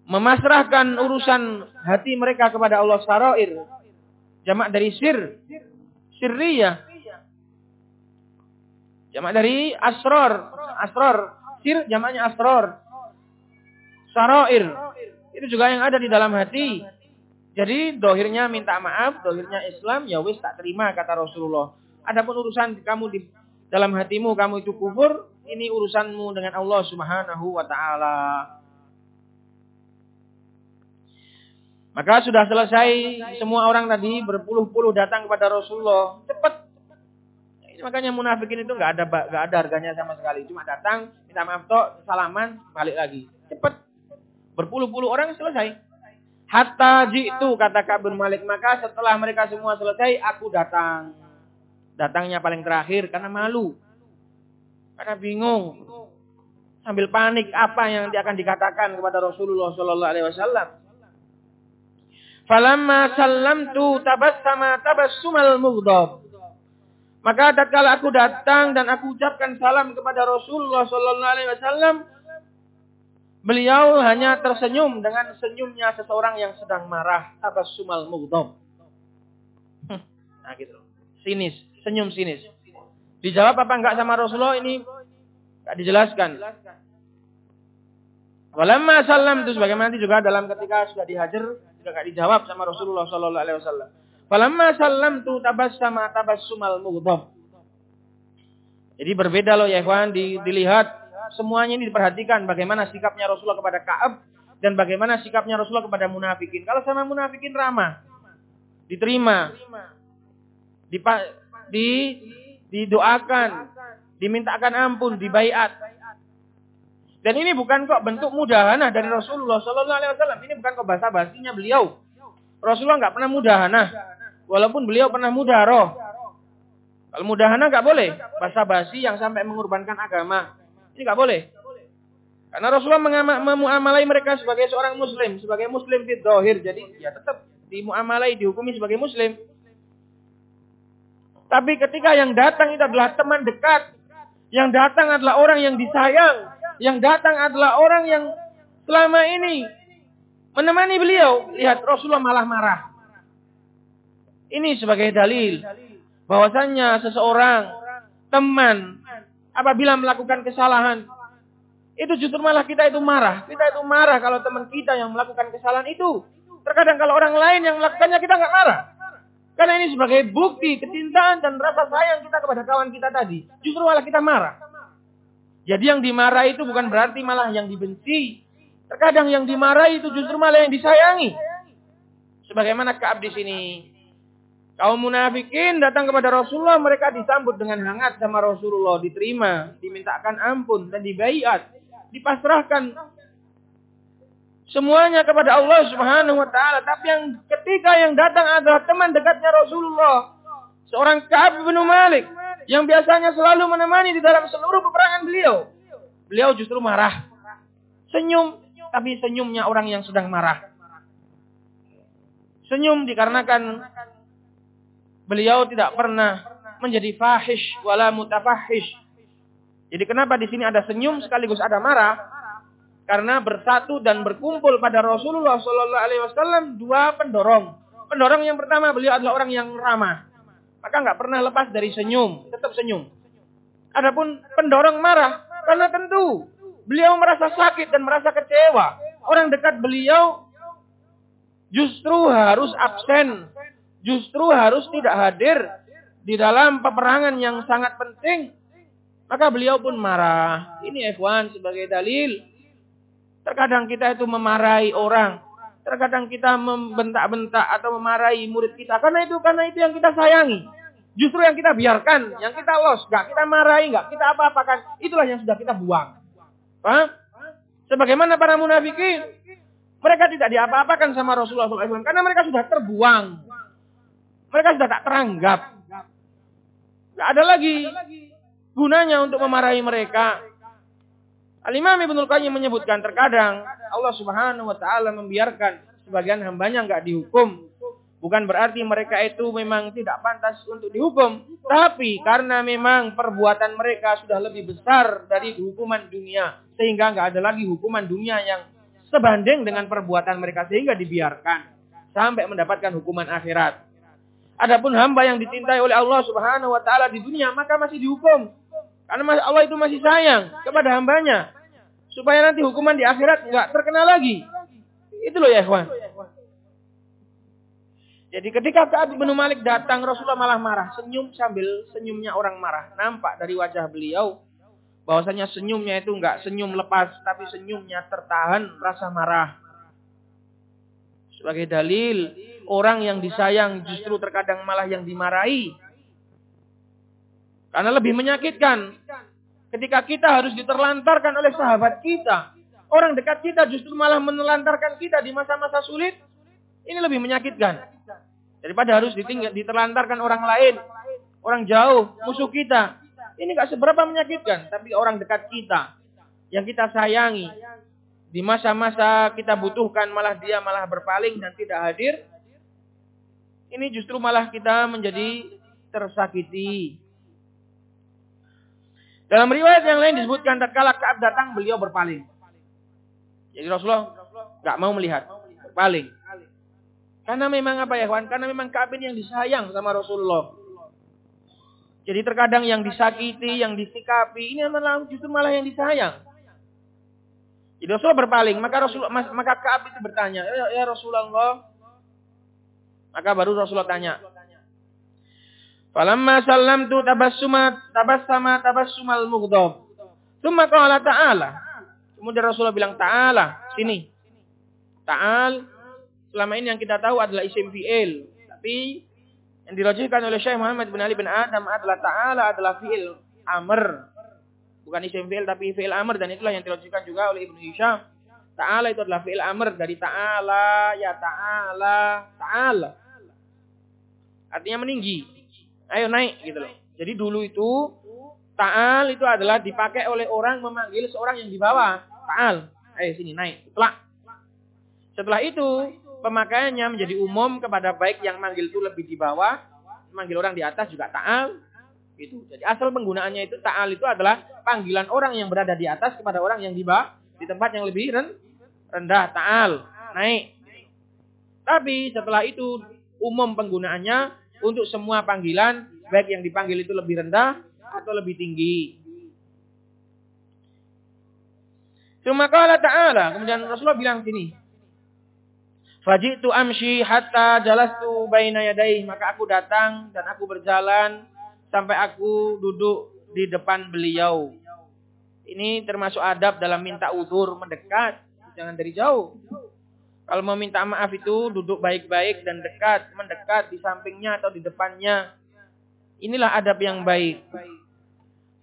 memasrahkan urusan hati mereka kepada Allah sarair. Jamak dari sir. Sirriyah. Jamak dari asror. Asror. Sir jamaknya asror. Sarair. Itu juga yang ada di dalam hati. Jadi dohirnya minta maaf, dohirnya Islam, ya wis tak terima kata Rasulullah. Adapun urusan kamu di dalam hatimu kamu itu kufur, ini urusanmu dengan Allah Subhanahu wa taala. Maka sudah selesai semua orang tadi berpuluh-puluh datang kepada Rasulullah. Cepat. Makanya munafikin itu nggak ada nggak ada harganya sama sekali. Cuma datang, minta maaf toh, salaman, balik lagi. Cepat. Berpuluh-puluh orang selesai. Hatta jitu kata Kabun Malik. Maka setelah mereka semua selesai, aku datang. Datangnya paling terakhir karena malu. Karena bingung. Sambil panik apa yang dia akan dikatakan kepada Rasulullah Shallallahu Alaihi Wasallam. Falamma sallamtu tabassama tabassumal mughdab. Maka tatkala aku datang dan aku ucapkan salam kepada Rasulullah wasallam, beliau hanya tersenyum dengan senyumnya seseorang yang sedang marah, tabassumal mughdab. Nah gitu. Sinis, senyum sinis. Dijawab apa enggak sama Rasulullah ini enggak dijelaskan. Walamma salam itu sebagaimana nanti juga dalam ketika sudah dihajar juga enggak dijawab sama Rasulullah sallallahu alaihi wasallam. Falamma sallamtu tabassama tabassumal mughdab. Jadi berbeda loh ya ikhwan, di, dilihat semuanya ini diperhatikan bagaimana sikapnya Rasulullah kepada Ka'ab dan bagaimana sikapnya Rasulullah kepada munafikin. Kalau sama munafikin ramah, diterima, dipa, di, didoakan, dimintakan ampun, dibaiat. Dan ini bukan kok bentuk mudahana dari Rasulullah Sallallahu Alaihi Wasallam. Ini bukan kok bahasa basinya beliau. Rasulullah nggak pernah mudahana, walaupun beliau pernah mudaroh. Kalau mudahana nggak boleh, bahasa basi yang sampai mengorbankan agama. Ini nggak boleh. Karena Rasulullah memuamalai mereka sebagai seorang muslim, sebagai muslim fit dohir. Jadi ya tetap dimuamalai, dihukumi sebagai muslim. Tapi ketika yang datang itu adalah teman dekat, yang datang adalah orang yang disayang, yang datang adalah orang yang selama ini menemani beliau. Lihat Rasulullah malah marah. Ini sebagai dalil bahwasannya seseorang teman apabila melakukan kesalahan itu justru malah kita itu marah. Kita itu marah kalau teman kita yang melakukan kesalahan itu. Terkadang kalau orang lain yang melakukannya kita nggak marah. Karena ini sebagai bukti kecintaan dan rasa sayang kita kepada kawan kita tadi. Justru malah kita marah. Jadi yang dimarahi itu bukan berarti malah yang dibenci. Terkadang yang dimarahi itu justru malah yang disayangi. Sebagaimana Kaab di sini. Kaum munafikin datang kepada Rasulullah, mereka disambut dengan hangat sama Rasulullah, diterima, dimintakan ampun dan dibaiat, dipasrahkan semuanya kepada Allah Subhanahu wa taala. Tapi yang ketika yang datang adalah teman dekatnya Rasulullah, seorang Ka'ab bin Malik yang biasanya selalu menemani di dalam seluruh peperangan beliau. Beliau justru marah. Senyum, tapi senyumnya orang yang sedang marah. Senyum dikarenakan beliau tidak pernah menjadi fahish wala mutafahish. Jadi kenapa di sini ada senyum sekaligus ada marah? Karena bersatu dan berkumpul pada Rasulullah Shallallahu Alaihi Wasallam dua pendorong, Pendorong yang pertama beliau adalah orang yang ramah. Maka nggak pernah lepas dari senyum, tetap senyum. Adapun pendorong marah, karena tentu beliau merasa sakit dan merasa kecewa. Orang dekat beliau justru harus absen, justru harus tidak hadir di dalam peperangan yang sangat penting. Maka beliau pun marah. Ini ikhwan sebagai dalil. Terkadang kita itu memarahi orang. Terkadang kita membentak-bentak atau memarahi murid kita. Karena itu karena itu yang kita sayangi. Justru yang kita biarkan, yang kita los, gak kita marahi, gak kita apa-apakan, itulah yang sudah kita buang. Paham? Sebagaimana para munafikin, mereka tidak diapa-apakan sama Rasulullah SAW karena mereka sudah terbuang. Mereka sudah tak teranggap. Gak ada lagi gunanya untuk memarahi mereka. Al-Imam Ibnu Qayyim menyebutkan terkadang Allah Subhanahu wa taala membiarkan sebagian hambanya nggak dihukum Bukan berarti mereka itu memang tidak pantas untuk dihukum. Tapi karena memang perbuatan mereka sudah lebih besar dari hukuman dunia. Sehingga nggak ada lagi hukuman dunia yang sebanding dengan perbuatan mereka. Sehingga dibiarkan. Sampai mendapatkan hukuman akhirat. Adapun hamba yang dicintai oleh Allah subhanahu wa ta'ala di dunia. Maka masih dihukum. Karena Allah itu masih sayang kepada hambanya. Supaya nanti hukuman di akhirat nggak terkena lagi. Itu loh ya ikhwan. Jadi ketika Ka'ab bin Malik datang, Rasulullah malah marah. Senyum sambil senyumnya orang marah. Nampak dari wajah beliau bahwasanya senyumnya itu enggak senyum lepas, tapi senyumnya tertahan rasa marah. Sebagai dalil, orang yang disayang justru terkadang malah yang dimarahi. Karena lebih menyakitkan. Ketika kita harus diterlantarkan oleh sahabat kita. Orang dekat kita justru malah menelantarkan kita di masa-masa sulit. Ini lebih menyakitkan. Daripada harus ditinggal, diterlantarkan orang lain, orang jauh, musuh kita. Ini gak seberapa menyakitkan, tapi orang dekat kita yang kita sayangi di masa-masa kita butuhkan malah dia malah berpaling dan tidak hadir. Ini justru malah kita menjadi tersakiti. Dalam riwayat yang lain disebutkan tatkala Ka'ab datang beliau berpaling. Jadi Rasulullah nggak mau melihat, berpaling. Karena memang apa ya kawan? Karena memang Ka'ab yang disayang sama Rasulullah. Jadi terkadang yang disakiti, yang disikapi, ini malah justru malah yang disayang. Jadi Rasulullah berpaling, maka Rasulullah maka Ka'ab itu bertanya, ya, ya Rasulullah. Maka baru Rasulullah tanya. Falamma sallamtu tabassuma tabassama tabassumal mughdab. Tsumma qala ta'ala. Kemudian Rasulullah bilang ta'ala, sini. Ta'al selama ini yang kita tahu adalah isim fi'il. Tapi yang dirajihkan oleh Syekh Muhammad bin Ali bin Adam adalah ta'ala adalah fi'il amr. Bukan isim fi'il tapi fi'il amr dan itulah yang dirajihkan juga oleh Ibnu Hisham. Ta'ala itu adalah fi'il amr dari ta'ala, ya ta'ala, ta'ala. Artinya meninggi. Ayo naik gitu loh. Jadi dulu itu ta'al itu adalah dipakai oleh orang memanggil seorang yang di bawah. Ta'al. Ayo sini naik. Setelah setelah itu pemakaiannya menjadi umum kepada baik yang manggil itu lebih di bawah, manggil orang di atas juga ta'al. Itu. Jadi asal penggunaannya itu ta'al itu adalah panggilan orang yang berada di atas kepada orang yang di bawah, di tempat yang lebih rendah, ta'al, naik. Tapi setelah itu umum penggunaannya untuk semua panggilan, baik yang dipanggil itu lebih rendah atau lebih tinggi. Cuma kala ta'ala, kemudian Rasulullah bilang sini, Fajitu amshi hatta jalastu baina yadayhi. Maka aku datang dan aku berjalan sampai aku duduk di depan beliau. Ini termasuk adab dalam minta uzur mendekat. Jangan dari jauh. Kalau mau minta maaf itu duduk baik-baik dan dekat. Mendekat di sampingnya atau di depannya. Inilah adab yang baik.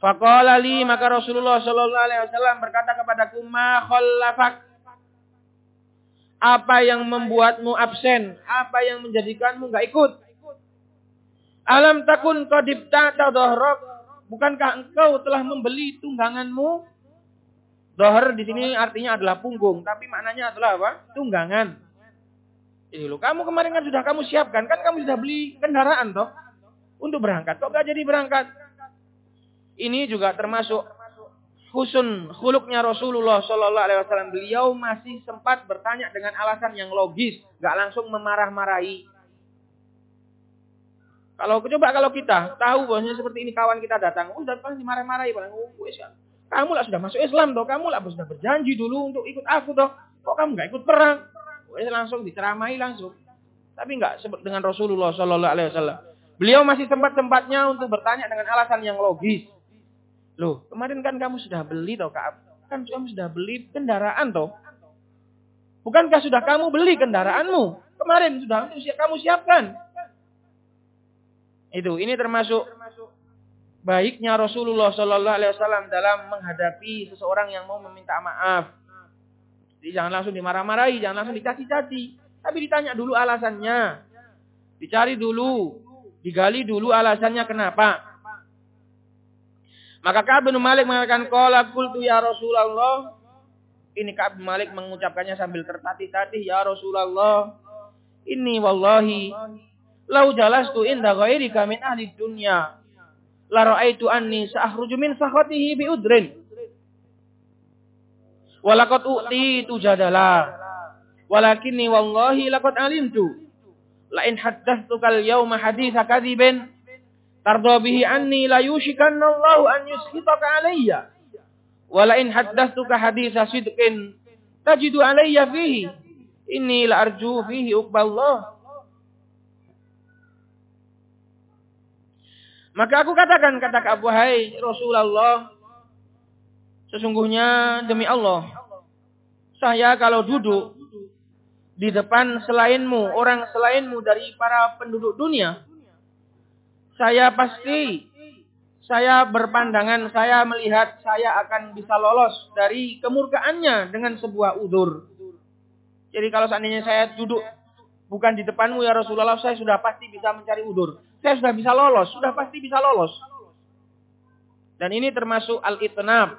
Faqala li maka Rasulullah sallallahu alaihi wasallam berkata kepadaku ma khallafak apa yang membuatmu absen? Apa yang menjadikanmu nggak ikut? Alam takun kodipta dohrok. Bukankah engkau telah membeli tungganganmu? Dohar di sini artinya adalah punggung, tapi maknanya adalah apa? Tunggangan. Ini loh, kamu kemarin kan sudah kamu siapkan, kan kamu sudah beli kendaraan toh untuk berangkat. Kok gak jadi berangkat? Ini juga termasuk husun khuluknya Rasulullah Shallallahu Alaihi Wasallam beliau masih sempat bertanya dengan alasan yang logis, nggak langsung memarah-marahi. Kalau coba kalau kita tahu bahwasanya seperti ini kawan kita datang, oh sudah pasti marah-marahi paling oh kamu lah sudah masuk Islam toh, kamu lah sudah berjanji dulu untuk ikut aku toh. Kok kamu nggak ikut perang? Wes langsung diceramai langsung. Tapi nggak dengan Rasulullah Shallallahu Alaihi Wasallam. Beliau masih sempat-sempatnya untuk bertanya dengan alasan yang logis. Loh, kemarin kan kamu sudah beli toh? Kan kamu sudah beli kendaraan toh? Bukankah sudah kamu beli kendaraanmu? Kemarin sudah kamu siapkan. Itu ini termasuk baiknya Rasulullah Shallallahu Alaihi Wasallam dalam menghadapi seseorang yang mau meminta maaf. Jadi jangan langsung dimarah-marahi, jangan langsung dicaci-caci, tapi ditanya dulu alasannya, dicari dulu, digali dulu alasannya kenapa. Maka Ka'ab bin Malik mengatakan, "Qala qultu ya Rasulullah." Ini Ka'ab bin Malik mengucapkannya sambil tertatih-tatih, "Ya Rasulullah, ini wallahi Lau jalastu inda ghairika min ahli dunya. La ra'aitu anni sa'khruju min sakhatihi bi udrin. Walaqad u'titu jadala. Walakinni wallahi laqad alimtu. La in haddathtuka al-yawma haditha kadhibin tarda bihi anni la yushikanna Allahu an yushitaka alayya. Wala in haddathtuka haditha sidqin tajidu alayya fihi. Inni la arju fihi uqballah. Maka aku katakan, kata Abu Hai Rasulullah, sesungguhnya demi Allah, saya kalau duduk di depan selainmu, orang selainmu dari para penduduk dunia, saya pasti, saya berpandangan, saya melihat saya akan bisa lolos dari kemurkaannya dengan sebuah udur. Jadi kalau seandainya saya duduk bukan di depanmu ya Rasulullah, saya sudah pasti bisa mencari udur. Saya sudah bisa lolos, sudah pasti bisa lolos. Dan ini termasuk al-itnab.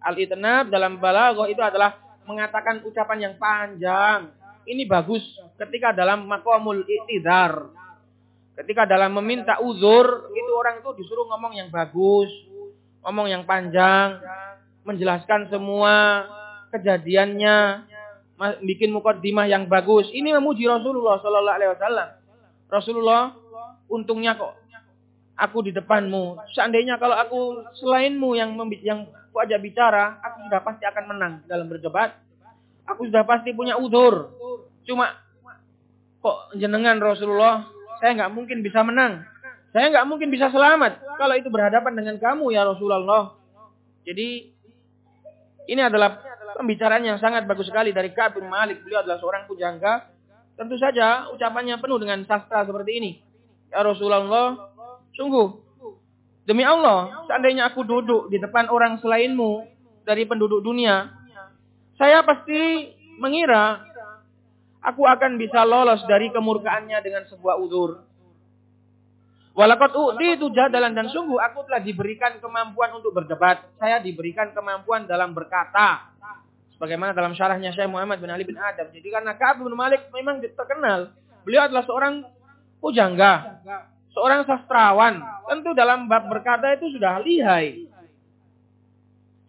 Al-itnab dalam balaghah itu adalah mengatakan ucapan yang panjang. Ini bagus ketika dalam makomul iktidar. Ketika dalam meminta uzur, itu orang itu disuruh ngomong yang bagus, ngomong yang panjang, menjelaskan semua kejadiannya, bikin mukaddimah yang bagus. Ini memuji Rasulullah Wasallam. Rasulullah untungnya kok aku di depanmu. Seandainya kalau aku selainmu yang yang aku ajak bicara, aku sudah pasti akan menang dalam berdebat. Aku sudah pasti punya udur. Cuma kok jenengan Rasulullah, saya nggak mungkin bisa menang. Saya nggak mungkin bisa selamat kalau itu berhadapan dengan kamu ya Rasulullah. Jadi ini adalah pembicaraan yang sangat bagus sekali dari Ka'ab Malik. Beliau adalah seorang pujangga. Tentu saja ucapannya penuh dengan sastra seperti ini. Ya Rasulullah, sungguh demi Allah, seandainya aku duduk di depan orang selainmu dari penduduk dunia, saya pasti mengira aku akan bisa lolos dari kemurkaannya dengan sebuah udur. Walakot u'ti itu jadalan dan sungguh aku telah diberikan kemampuan untuk berdebat. Saya diberikan kemampuan dalam berkata. Sebagaimana dalam syarahnya Syekh Muhammad bin Ali bin Adam. Jadi karena Ka'ab bin Malik memang terkenal. Beliau adalah seorang pujangga, seorang sastrawan. Tentu dalam bab berkata itu sudah lihai.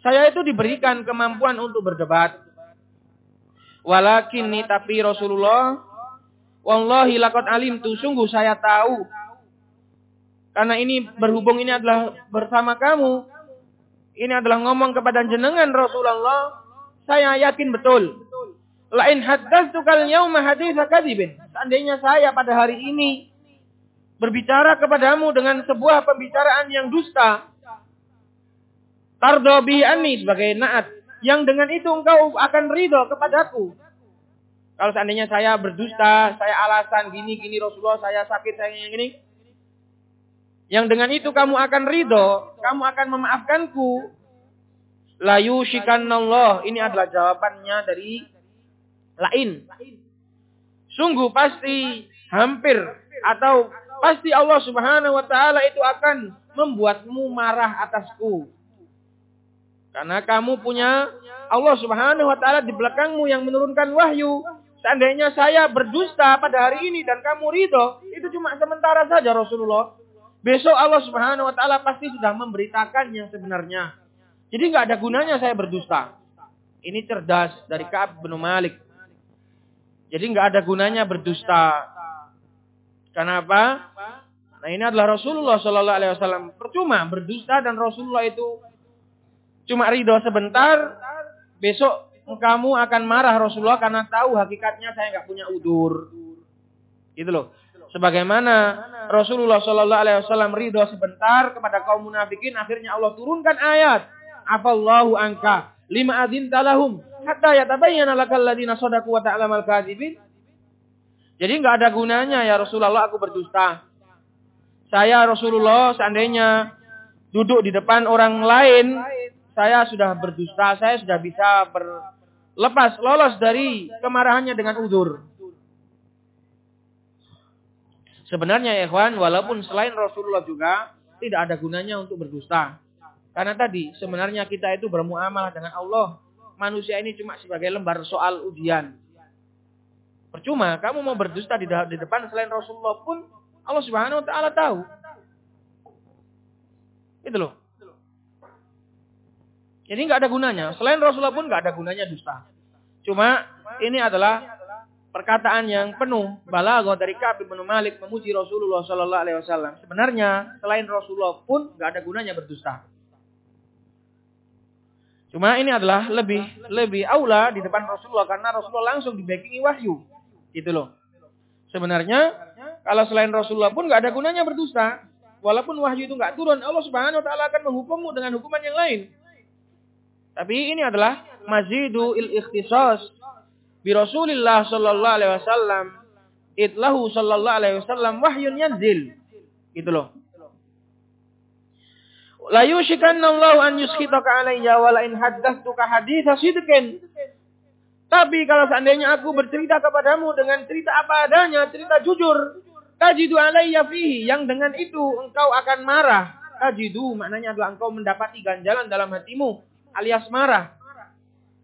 Saya itu diberikan kemampuan untuk berdebat. Walakin ni tapi Rasulullah, wallahi lakot alim tu sungguh saya tahu. Karena ini berhubung ini adalah bersama kamu. Ini adalah ngomong kepada jenengan Rasulullah. Saya yakin betul. Lain hadas haditha kadibin. Seandainya saya pada hari ini berbicara kepadamu dengan sebuah pembicaraan yang dusta. Tardo bi ani sebagai naat. Yang dengan itu engkau akan ridho kepadaku. Kalau seandainya saya berdusta, saya alasan gini, gini Rasulullah, saya sakit, saya gini, gini. Yang dengan itu kamu akan ridho, kamu akan memaafkanku. Layu Allah. Ini adalah jawabannya dari lain. Sungguh pasti hampir atau pasti Allah Subhanahu wa taala itu akan membuatmu marah atasku. Karena kamu punya Allah Subhanahu wa taala di belakangmu yang menurunkan wahyu. Seandainya saya berdusta pada hari ini dan kamu ridho, itu cuma sementara saja Rasulullah. Besok Allah Subhanahu wa taala pasti sudah memberitakan yang sebenarnya. Jadi nggak ada gunanya saya berdusta. Ini cerdas dari Ka'ab bin Malik. Jadi nggak ada gunanya berdusta. Kenapa? Nah ini adalah Rasulullah Shallallahu Alaihi Wasallam. Percuma berdusta dan Rasulullah itu cuma ridho sebentar. Besok kamu akan marah Rasulullah karena tahu hakikatnya saya nggak punya udur. Gitu loh. Sebagaimana Rasulullah Shallallahu Alaihi Wasallam ridho sebentar kepada kaum munafikin, akhirnya Allah turunkan ayat. Afallahu angka lima adin talahum hatta yatabayyana lakal ladina sadaku wa ta'lamal kadibin. Jadi nggak ada gunanya ya Rasulullah aku berdusta. Saya Rasulullah seandainya duduk di depan orang lain, saya sudah berdusta, saya sudah bisa berlepas lolos dari kemarahannya dengan udur. Sebenarnya ya ikhwan, walaupun selain Rasulullah juga tidak ada gunanya untuk berdusta. Karena tadi sebenarnya kita itu bermuamalah dengan Allah. Manusia ini cuma sebagai lembar soal ujian. Percuma kamu mau berdusta di depan selain Rasulullah pun Allah Subhanahu wa taala tahu. Itu loh. Jadi nggak ada gunanya. Selain Rasulullah pun nggak ada gunanya dusta. Cuma ini adalah perkataan yang penuh balaghah dari Ka'ab bin Malik memuji Rasulullah Shallallahu Alaihi Wasallam. Sebenarnya selain Rasulullah pun nggak ada gunanya berdusta. Cuma ini adalah lebih lebih aula di depan Rasulullah karena Rasulullah langsung dibackingi wahyu. Gitu loh. Sebenarnya kalau selain Rasulullah pun nggak ada gunanya berdusta. Walaupun wahyu itu nggak turun, Allah Subhanahu wa taala akan menghukummu dengan hukuman yang lain. Tapi ini adalah mazidu il ikhtisas bi Rasulillah sallallahu alaihi wasallam itlahu sallallahu alaihi wasallam wahyun yanzil. Gitu loh. La yushikanna Allah an yuskitaka alayya wa la in haddathtuka haditha sidqin. Tapi kalau seandainya aku bercerita kepadamu dengan cerita apa adanya, cerita jujur, Tajidu alayya fihi. Yang dengan itu engkau akan marah. Tajidu maknanya adalah engkau mendapati ganjalan dalam hatimu. Alias marah.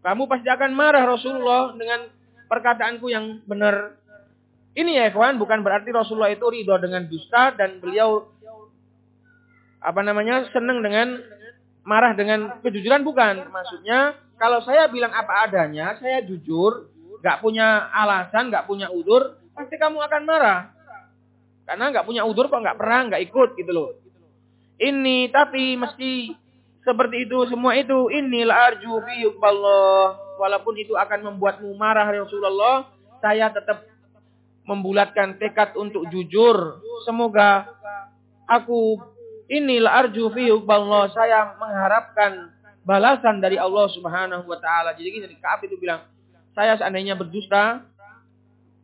Kamu pasti akan marah Rasulullah dengan perkataanku yang benar. Ini ya kawan, bukan berarti Rasulullah itu ridho dengan dusta dan beliau apa namanya senang dengan marah dengan kejujuran bukan. Maksudnya kalau saya bilang apa adanya, saya jujur, gak punya alasan, gak punya udur, pasti kamu akan marah. Karena nggak punya udur kok nggak pernah nggak ikut gitu loh. Ini tapi mesti seperti itu semua itu inilah arju fi. Walaupun itu akan membuatmu marah Rasulullah, saya tetap membulatkan tekad untuk jujur. Semoga aku inilah arju fi yuqballah. Saya mengharapkan balasan dari Allah Subhanahu wa taala. Jadi gini, Ka'ab itu bilang, saya seandainya berdusta,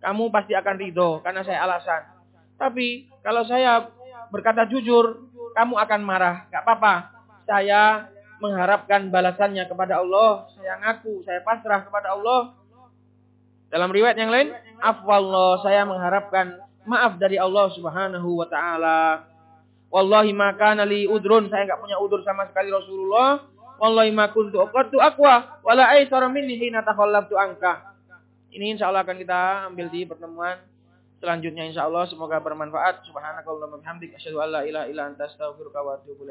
kamu pasti akan ridho karena saya alasan. Tapi kalau saya berkata jujur, kamu akan marah. Gak apa-apa. Saya mengharapkan balasannya kepada Allah. Saya ngaku, saya pasrah kepada Allah. Dalam riwayat yang lain, afwallah, saya mengharapkan maaf dari Allah Subhanahu wa taala. Wallahi maka nali udrun, saya nggak punya udur sama sekali Rasulullah. Wallahi ma kuntu aqattu aqwa. Wala aisara minni hina takhallaftu anka. Ini insya Allah akan kita ambil di pertemuan selanjutnya insya Allah. Semoga bermanfaat. Subhanakallahumma bihamdik asyhadu an la ilaha illa anta astaghfiruka wa atubu